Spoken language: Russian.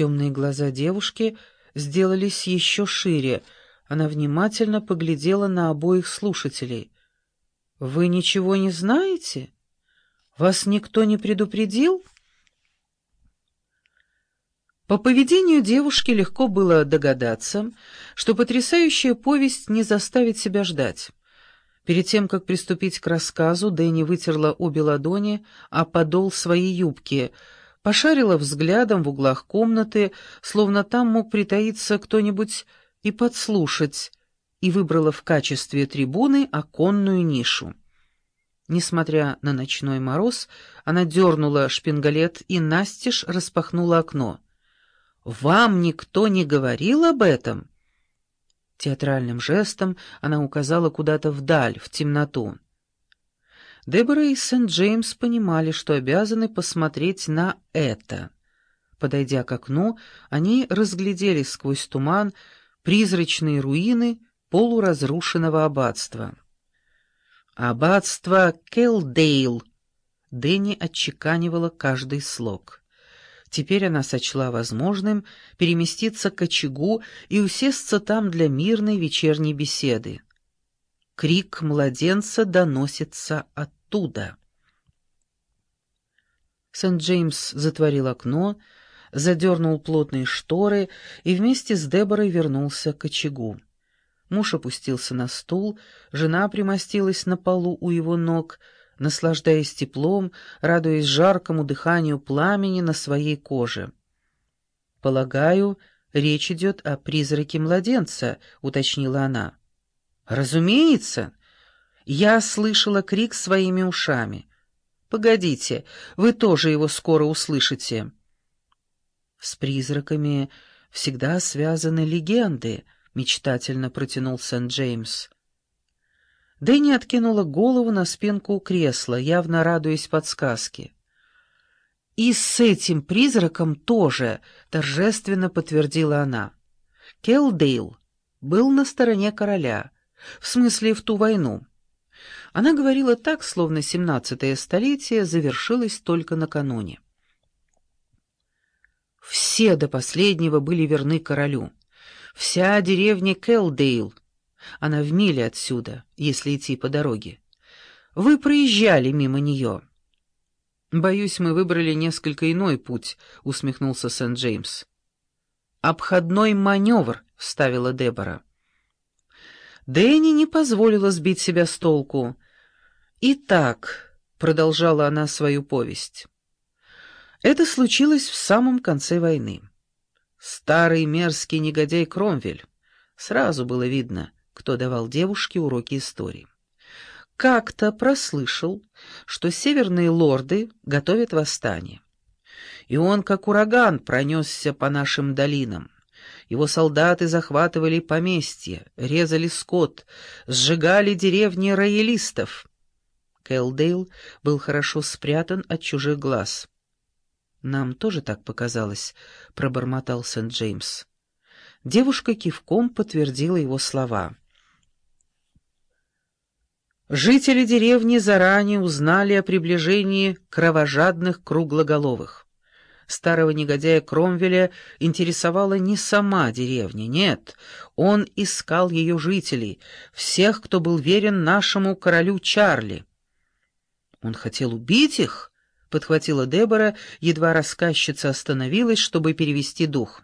Темные глаза девушки сделались еще шире. Она внимательно поглядела на обоих слушателей. «Вы ничего не знаете? Вас никто не предупредил?» По поведению девушки легко было догадаться, что потрясающая повесть не заставит себя ждать. Перед тем, как приступить к рассказу, Дэнни вытерла обе ладони а подол своей юбки, пошарила взглядом в углах комнаты, словно там мог притаиться кто-нибудь и подслушать, и выбрала в качестве трибуны оконную нишу. Несмотря на ночной мороз, она дернула шпингалет и настежь распахнула окно. «Вам никто не говорил об этом?» Театральным жестом она указала куда-то вдаль, в темноту. Дебора и Сент-Джеймс понимали, что обязаны посмотреть на это. Подойдя к окну, они разглядели сквозь туман призрачные руины полуразрушенного аббатства. «Аббатство Келдейл», — Дэнни отчеканивала каждый слог. Теперь она сочла возможным переместиться к очагу и усесться там для мирной вечерней беседы. Крик младенца доносится оттуда. Сент-Джеймс затворил окно, задернул плотные шторы и вместе с Деборой вернулся к очагу. Муж опустился на стул, жена примостилась на полу у его ног — наслаждаясь теплом, радуясь жаркому дыханию пламени на своей коже. «Полагаю, речь идет о призраке младенца», — уточнила она. «Разумеется. Я слышала крик своими ушами. Погодите, вы тоже его скоро услышите». «С призраками всегда связаны легенды», — мечтательно протянул Сент-Джеймс. Дэнни откинула голову на спинку кресла, явно радуясь подсказке. «И с этим призраком тоже», — торжественно подтвердила она. Келдейл был на стороне короля, в смысле в ту войну. Она говорила так, словно семнадцатое столетие завершилось только накануне. Все до последнего были верны королю. Вся деревня Келдейл она в миле отсюда, если идти по дороге. Вы проезжали мимо нее». «Боюсь, мы выбрали несколько иной путь», — усмехнулся Сент-Джеймс. «Обходной маневр», — вставила Дебора. Дэнни не позволила сбить себя с толку. «Итак», — продолжала она свою повесть, — «это случилось в самом конце войны. Старый мерзкий негодяй Кромвель. Сразу было видно — кто давал девушке уроки истории. Как-то прослышал, что северные лорды готовят восстание. И он, как ураган, пронесся по нашим долинам. Его солдаты захватывали поместья, резали скот, сжигали деревни роялистов. Кэлдейл был хорошо спрятан от чужих глаз. «Нам тоже так показалось», — пробормотал Сент-Джеймс. Девушка кивком подтвердила его слова. Жители деревни заранее узнали о приближении кровожадных круглоголовых. Старого негодяя Кромвеля интересовала не сама деревня, нет, он искал ее жителей, всех, кто был верен нашему королю Чарли. «Он хотел убить их?» — подхватила Дебора, едва рассказчица остановилась, чтобы перевести дух.